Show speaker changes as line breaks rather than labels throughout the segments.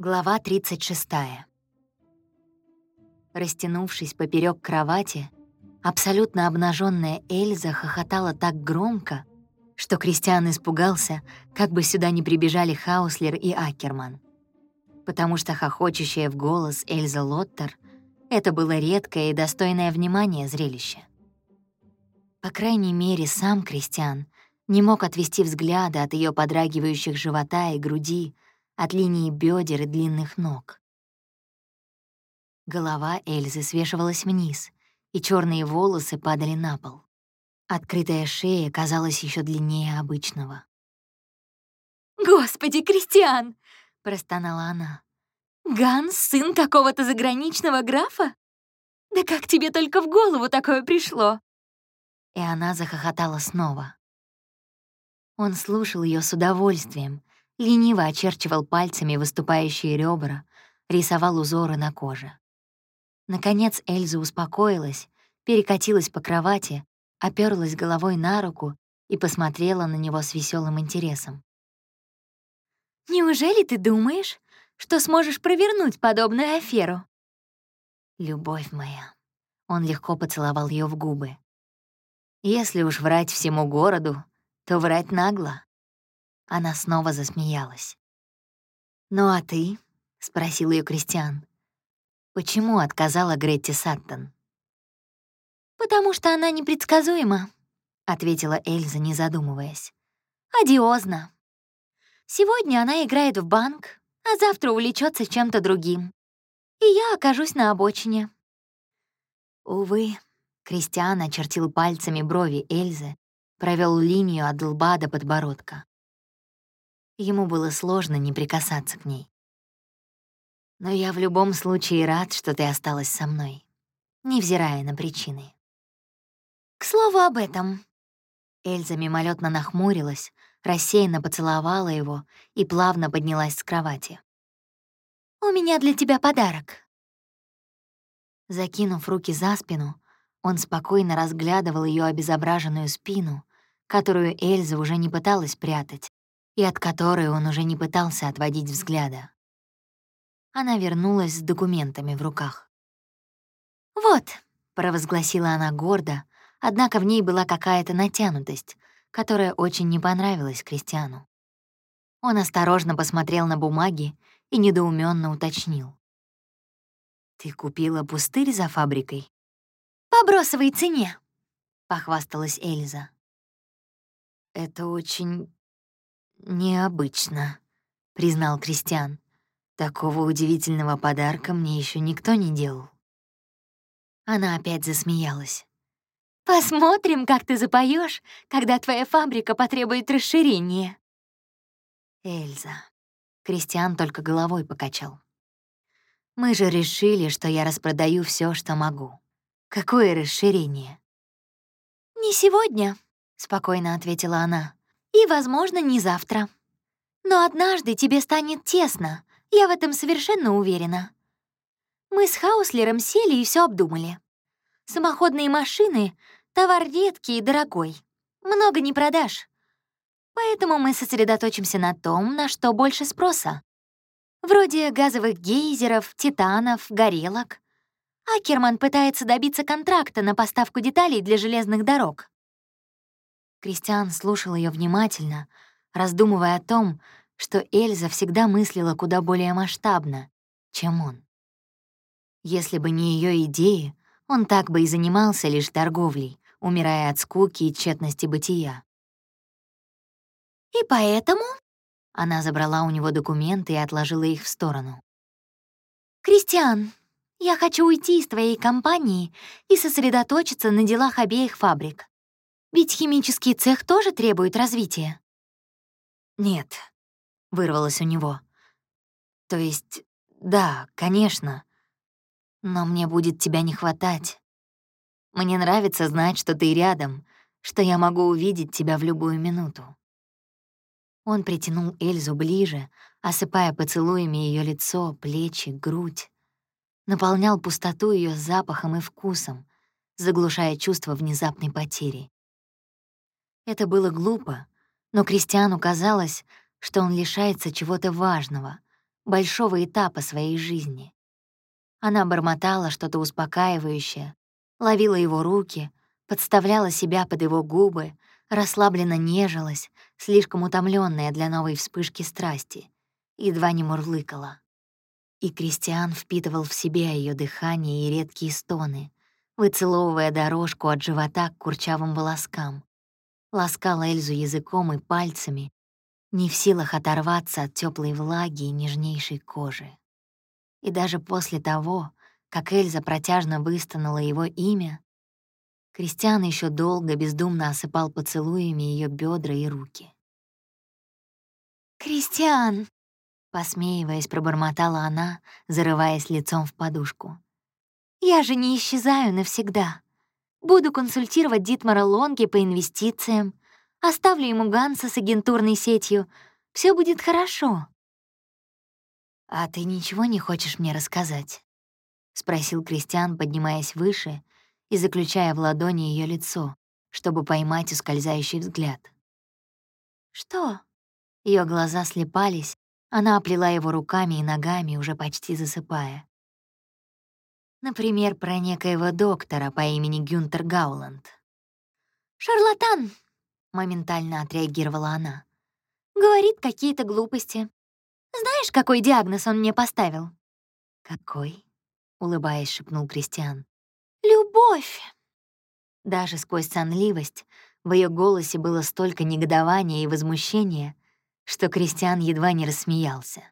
Глава 36. Растянувшись поперек кровати, абсолютно обнаженная Эльза хохотала так громко, что Кристиан испугался, как бы сюда не прибежали Хауслер и Акерман. Потому что хохочущая в голос Эльза Лоттер — это было редкое и достойное внимания зрелище. По крайней мере, сам Кристиан не мог отвести взгляда от ее подрагивающих живота и груди, от линии бедер и длинных ног. Голова Эльзы свешивалась вниз, и черные волосы падали на пол. Открытая шея казалась еще длиннее обычного.
«Господи, Кристиан!» — простонала она. «Ганс — сын какого-то заграничного графа? Да как тебе только в голову такое пришло?»
И она захохотала снова. Он слушал ее с удовольствием, лениво очерчивал пальцами выступающие ребра, рисовал узоры на коже. Наконец Эльза успокоилась, перекатилась по кровати, оперлась головой на руку и посмотрела на него с веселым интересом.
«Неужели ты думаешь, что сможешь провернуть подобную аферу?»
«Любовь моя», — он легко поцеловал ее в губы. «Если уж врать всему городу, то врать нагло. Она снова засмеялась. «Ну а ты?» — спросил ее Кристиан. «Почему отказала Гретти Саттон?»
«Потому что она непредсказуема», — ответила Эльза, не задумываясь. «Одиозно. Сегодня она играет в банк, а завтра увлечется чем-то другим. И я окажусь на обочине».
Увы, Кристиан очертил пальцами брови Эльзы, провел линию от лба до подбородка. Ему было сложно не прикасаться к ней. Но я в любом случае рад, что ты осталась со мной, невзирая на причины.
К слову об этом.
Эльза мимолетно нахмурилась, рассеянно поцеловала его и плавно поднялась с кровати.
«У меня для тебя подарок».
Закинув руки за спину, он спокойно разглядывал ее обезображенную спину, которую Эльза уже не пыталась прятать, и от которой он уже не пытался отводить взгляда. Она вернулась с документами в руках.
«Вот», —
провозгласила она гордо, однако в ней была какая-то натянутость, которая очень не понравилась Кристиану. Он осторожно посмотрел на бумаги и недоуменно уточнил. «Ты купила пустырь за фабрикой?»
«По бросовой цене», —
похвасталась Эльза. «Это очень «Необычно», — признал Кристиан. «Такого удивительного подарка мне еще никто не делал». Она опять засмеялась.
«Посмотрим, как ты запоешь, когда твоя фабрика потребует расширения».
«Эльза», — Кристиан только головой покачал. «Мы же решили, что я распродаю все, что могу. Какое расширение?»
«Не сегодня», — спокойно ответила она и, возможно, не завтра. Но однажды тебе станет тесно, я в этом совершенно уверена. Мы с Хауслером сели и все обдумали. Самоходные машины — товар редкий и дорогой. Много не продашь. Поэтому мы сосредоточимся на том, на что больше спроса. Вроде газовых гейзеров, титанов, горелок. Акерман пытается добиться контракта на поставку деталей для железных дорог.
Кристиан слушал ее внимательно, раздумывая о том, что Эльза всегда мыслила куда более масштабно, чем он. Если бы не ее идеи, он так бы и занимался лишь торговлей, умирая от скуки и тщетности бытия.
«И поэтому...»
— она забрала у него документы и отложила их в сторону.
«Кристиан, я хочу уйти из твоей компании и сосредоточиться на делах обеих фабрик. Ведь химический цех тоже требует развития.
«Нет», — вырвалось у него. «То есть, да, конечно. Но мне будет тебя не хватать. Мне нравится знать, что ты рядом, что я могу увидеть тебя в любую минуту». Он притянул Эльзу ближе, осыпая поцелуями ее лицо, плечи, грудь. Наполнял пустоту ее запахом и вкусом, заглушая чувство внезапной потери. Это было глупо, но Кристиану казалось, что он лишается чего-то важного, большого этапа своей жизни. Она бормотала что-то успокаивающее, ловила его руки, подставляла себя под его губы, расслабленно нежилась, слишком утомленная для новой вспышки страсти, едва не мурлыкала. И Кристиан впитывал в себя ее дыхание и редкие стоны, выцеловывая дорожку от живота к курчавым волоскам. Ласкал Эльзу языком и пальцами, не в силах оторваться от теплой влаги и нежнейшей кожи. И даже после того, как Эльза протяжно выстонала его имя, Кристиан еще долго бездумно осыпал поцелуями ее бедра и руки.
«Кристиан!»
— посмеиваясь, пробормотала она, зарываясь лицом в подушку.
«Я же не исчезаю навсегда. Буду консультировать Дитмара Лонги по инвестициям, оставлю ему Ганса с агентурной сетью. Все будет хорошо».
«А ты ничего не хочешь мне рассказать?» — спросил Кристиан, поднимаясь выше и заключая в ладони ее лицо, чтобы поймать ускользающий взгляд.
«Что?»
Ее глаза слепались, она оплела его руками и ногами, уже почти засыпая. Например, про некоего доктора по имени Гюнтер Гауланд.
«Шарлатан!» — моментально отреагировала она. «Говорит какие-то глупости. Знаешь, какой диагноз он мне поставил?»
«Какой?» — улыбаясь, шепнул Кристиан.
«Любовь!»
Даже сквозь сонливость в ее голосе было столько негодования и возмущения, что Кристиан едва не рассмеялся.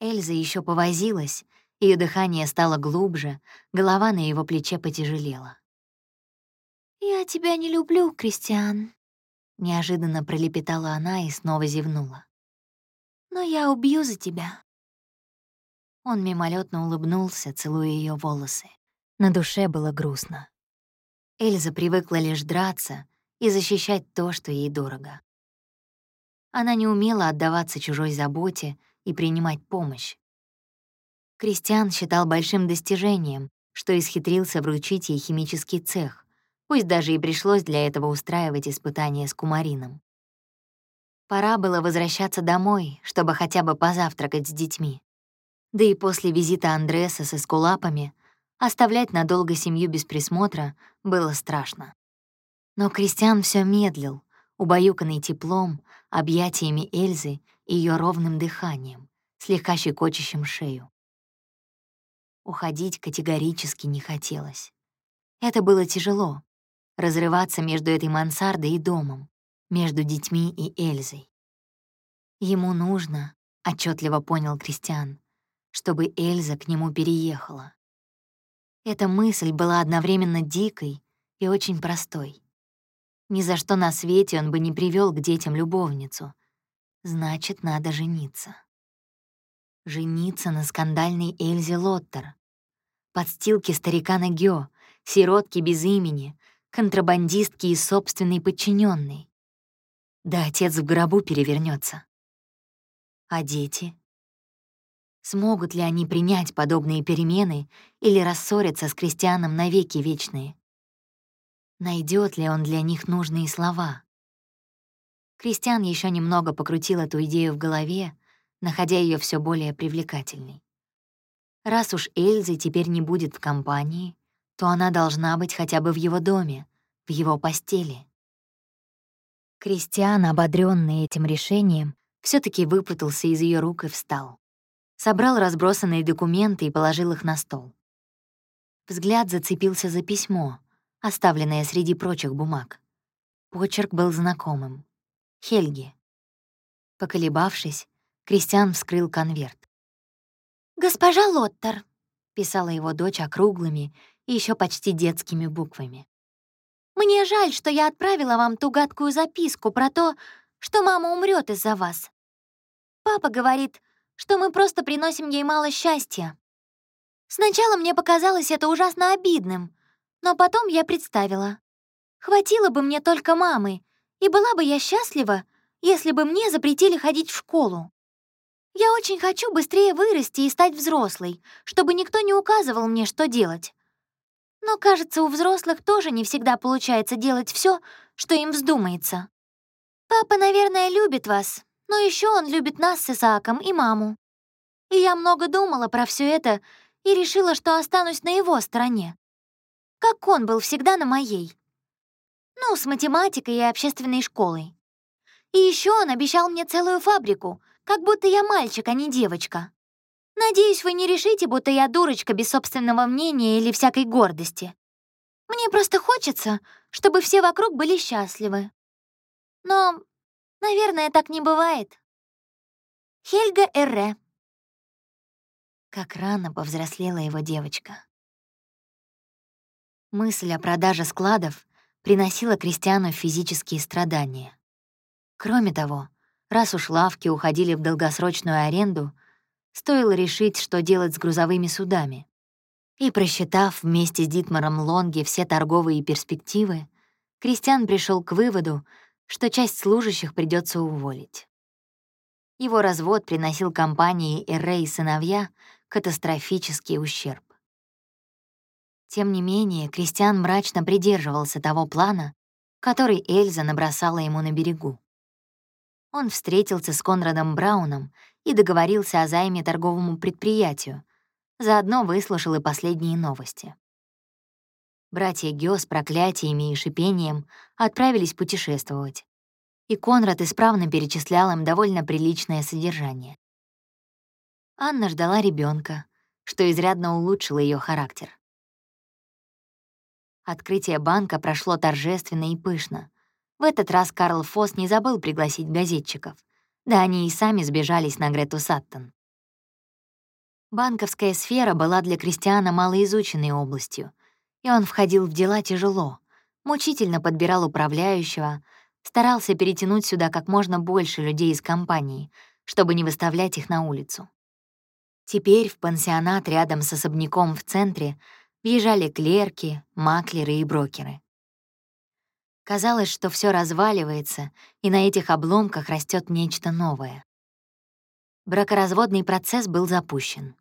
Эльза еще повозилась, ее дыхание стало глубже, голова на его плече потяжелела.
«Я тебя не люблю, Кристиан», —
неожиданно пролепетала она и снова зевнула.
«Но я убью за тебя».
Он мимолетно улыбнулся, целуя ее волосы. На душе было грустно. Эльза привыкла лишь драться и защищать то, что ей дорого. Она не умела отдаваться чужой заботе и принимать помощь. Кристиан считал большим достижением, что исхитрился вручить ей химический цех, пусть даже и пришлось для этого устраивать испытания с кумарином. Пора было возвращаться домой, чтобы хотя бы позавтракать с детьми. Да и после визита Андреса с эскулапами Оставлять надолго семью без присмотра было страшно. Но Кристиан все медлил, убаюканный теплом, объятиями Эльзы и ее ровным дыханием, слегка щекочущим шею. Уходить категорически не хотелось. Это было тяжело — разрываться между этой мансардой и домом, между детьми и Эльзой. Ему нужно, — отчетливо понял Кристиан, чтобы Эльза к нему переехала. Эта мысль была одновременно дикой и очень простой. Ни за что на свете он бы не привел к детям любовницу. Значит, надо жениться. Жениться на скандальной Эльзе Лоттер. Подстилки старика Нагё, сиротки без имени, контрабандистки и собственный подчиненный. Да отец в гробу перевернется. А дети? Смогут ли они принять подобные перемены или рассориться с крестьяном навеки вечные? Найдет ли он для них нужные слова? Кристиан еще немного покрутил эту идею в голове, находя ее все более привлекательной. Раз уж Эльзы теперь не будет в компании, то она должна быть хотя бы в его доме, в его постели. Кристиан, ободренный этим решением, все таки выпутался из ее рук и встал собрал разбросанные документы и положил их на стол. Взгляд зацепился за письмо, оставленное среди прочих бумаг. Почерк был знакомым. Хельги. Поколебавшись, Кристиан вскрыл конверт.
«Госпожа Лоттер», —
писала его дочь округлыми и еще почти детскими буквами.
«Мне жаль, что я отправила вам ту гадкую записку про то, что мама умрет из-за вас. Папа говорит, что мы просто приносим ей мало счастья. Сначала мне показалось это ужасно обидным, но потом я представила. Хватило бы мне только мамы, и была бы я счастлива, если бы мне запретили ходить в школу. Я очень хочу быстрее вырасти и стать взрослой, чтобы никто не указывал мне, что делать. Но, кажется, у взрослых тоже не всегда получается делать все, что им вздумается. Папа, наверное, любит вас, но еще он любит нас с Исааком и маму. И я много думала про все это и решила, что останусь на его стороне. Как он был всегда на моей. Ну, с математикой и общественной школой. И еще он обещал мне целую фабрику, как будто я мальчик, а не девочка. Надеюсь, вы не решите, будто я дурочка без собственного мнения или всякой гордости. Мне просто хочется, чтобы все вокруг были счастливы. Но, наверное, так не бывает. Хельга Эрре.
Как рано повзрослела его девочка. Мысль о продаже складов приносила крестьяну физические страдания. Кроме того, раз уж лавки уходили в долгосрочную аренду, стоило решить, что делать с грузовыми судами. И просчитав вместе с Дитмаром Лонги все торговые перспективы, Кристиан пришел к выводу, что часть служащих придется уволить. Его развод приносил компании Эрре и сыновья катастрофический ущерб. Тем не менее, Кристиан мрачно придерживался того плана, который Эльза набросала ему на берегу. Он встретился с Конрадом Брауном и договорился о займе торговому предприятию, заодно выслушал и последние новости. Братья Гё с проклятиями и шипением отправились путешествовать, и Конрад исправно перечислял им довольно приличное содержание. Анна ждала ребенка, что изрядно улучшило ее характер. Открытие банка прошло торжественно и пышно. В этот раз Карл Фосс не забыл пригласить газетчиков. Да они и сами сбежались на Грету Саттон. Банковская сфера была для Кристиана малоизученной областью, и он входил в дела тяжело, мучительно подбирал управляющего, старался перетянуть сюда как можно больше людей из компании, чтобы не выставлять их на улицу. Теперь в пансионат рядом с особняком в центре въезжали клерки, маклеры и брокеры. Казалось, что все разваливается, и на этих обломках растет нечто новое. Бракоразводный процесс был запущен.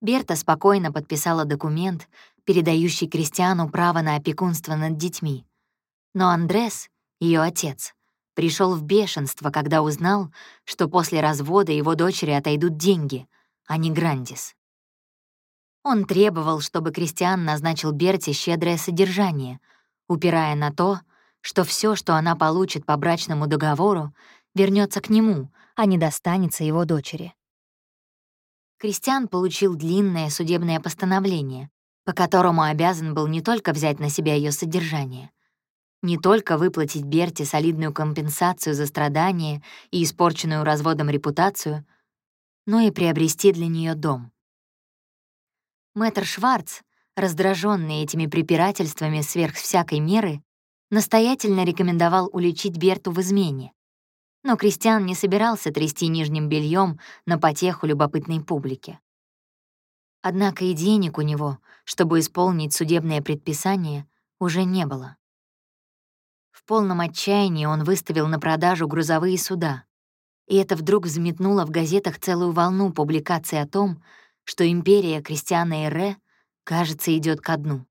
Берта спокойно подписала документ, передающий крестьяну право на опекунство над детьми. Но Андрес, ее отец, пришел в бешенство, когда узнал, что после развода его дочери отойдут деньги, а не Грандис. Он требовал, чтобы Кристиан назначил Берте щедрое содержание, упирая на то, что все, что она получит по брачному договору, вернется к нему, а не достанется его дочери. Кристиан получил длинное судебное постановление, по которому обязан был не только взять на себя ее содержание, не только выплатить Берте солидную компенсацию за страдания и испорченную разводом репутацию, но и приобрести для нее дом. Мэтр Шварц, раздраженный этими препирательствами сверх всякой меры, настоятельно рекомендовал уличить Берту в измене. Но Кристиан не собирался трясти нижним бельем на потеху любопытной публики. Однако и денег у него, чтобы исполнить судебное предписание, уже не было. В полном отчаянии он выставил на продажу грузовые суда, и это вдруг взметнуло в газетах целую волну публикаций о том, что империя Кристиана Эре, кажется, идет ко дну.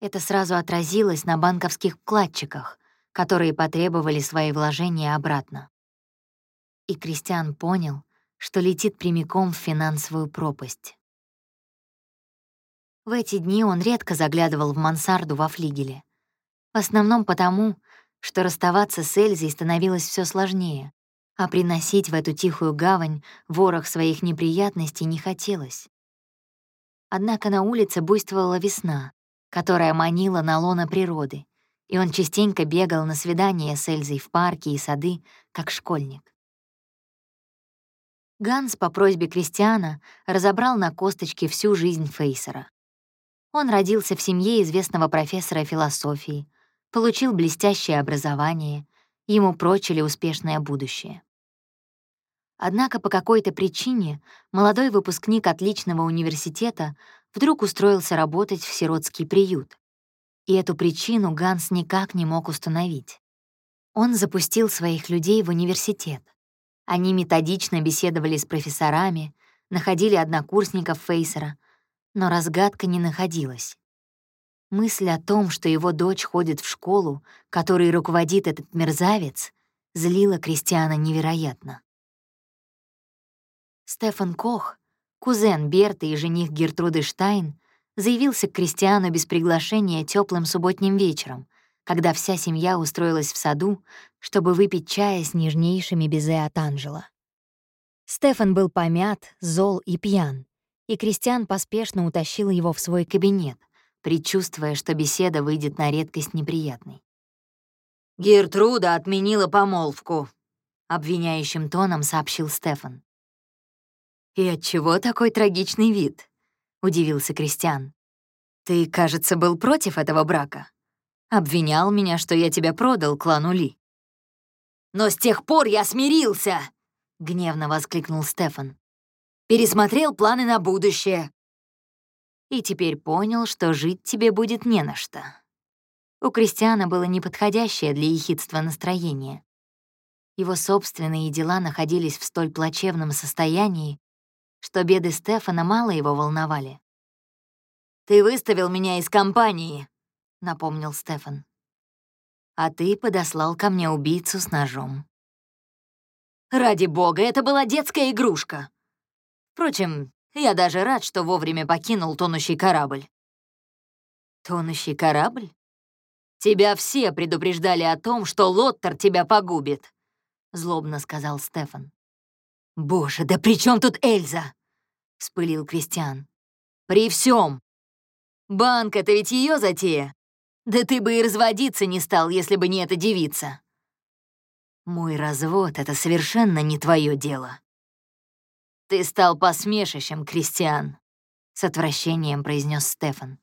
Это сразу отразилось на банковских вкладчиках, которые потребовали свои вложения обратно. И Кристиан понял, что летит прямиком в финансовую пропасть. В эти дни он редко заглядывал в мансарду во флигеле. В основном потому, что расставаться с Эльзой становилось все сложнее а приносить в эту тихую гавань ворох своих неприятностей не хотелось. Однако на улице буйствовала весна, которая манила на лона природы, и он частенько бегал на свидания с Эльзой в парке и сады, как школьник. Ганс по просьбе Кристиана разобрал на косточке всю жизнь Фейсера. Он родился в семье известного профессора философии, получил блестящее образование, ему прочили успешное будущее. Однако по какой-то причине молодой выпускник отличного университета вдруг устроился работать в сиротский приют. И эту причину Ганс никак не мог установить. Он запустил своих людей в университет. Они методично беседовали с профессорами, находили однокурсников Фейсера, но разгадка не находилась. Мысль о том, что его дочь ходит в школу, которой руководит этот мерзавец, злила Кристиана невероятно. Стефан Кох, кузен Берты и жених Гертруды Штайн, заявился к Кристиану без приглашения теплым субботним вечером, когда вся семья устроилась в саду, чтобы выпить чая с нежнейшими безе от Анжела. Стефан был помят, зол и пьян, и Кристиан поспешно утащил его в свой кабинет, предчувствуя, что беседа выйдет на редкость неприятной. «Гертруда отменила помолвку», — обвиняющим тоном сообщил Стефан. «И отчего такой трагичный вид?» — удивился Кристиан. «Ты, кажется, был против этого брака. Обвинял меня, что я тебя продал клану Ли». «Но с тех пор я смирился!» — гневно воскликнул Стефан. «Пересмотрел планы на будущее. И теперь понял, что жить тебе будет не на что». У Кристиана было неподходящее для ехидства настроение. Его собственные дела находились в столь плачевном состоянии, что беды Стефана мало его волновали. «Ты выставил меня из компании», — напомнил Стефан. «А ты подослал ко мне убийцу с ножом». «Ради бога, это была детская игрушка. Впрочем, я даже рад, что вовремя покинул тонущий корабль». «Тонущий корабль? Тебя все предупреждали о том, что Лоттер тебя погубит», — злобно сказал Стефан. «Боже, да при чем тут Эльза?» — вспылил Кристиан. «При всем. Банк — это ведь ее затея. Да ты бы и разводиться не стал, если бы не эта девица. Мой развод — это совершенно не твое дело. Ты стал посмешищем, Кристиан, — с отвращением произнес Стефан.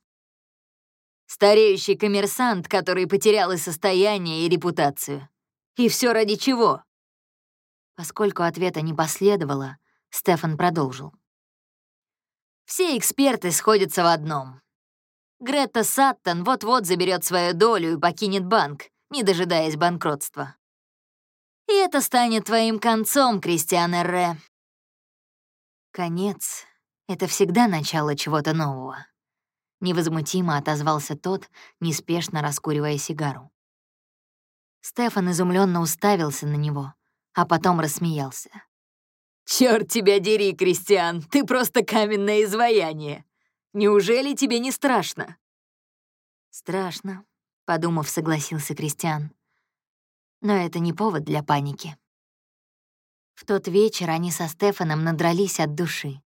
Стареющий коммерсант, который потерял и состояние, и репутацию. И все ради чего? Поскольку ответа не последовало, Стефан продолжил. Все эксперты сходятся в одном. Гретта Саттон вот-вот заберет свою долю и покинет банк, не дожидаясь банкротства. И это станет твоим концом, Кристиан Эрре. Конец — это всегда начало чего-то нового. Невозмутимо отозвался тот, неспешно раскуривая сигару. Стефан изумленно уставился на него, а потом рассмеялся. «Чёрт тебя дери, Кристиан, ты просто каменное изваяние. Неужели тебе не страшно?» «Страшно», — подумав, согласился Кристиан. «Но это не повод для паники». В тот вечер они со Стефаном надрались от души,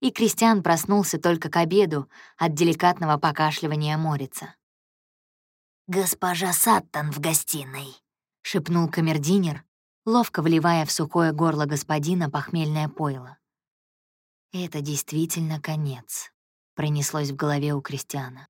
и Кристиан проснулся только к обеду от деликатного покашливания Морица. «Госпожа Саттон в гостиной», — шепнул камердинер, ловко вливая в сухое горло господина похмельное пойло. «Это действительно конец», — пронеслось в голове у Кристиана.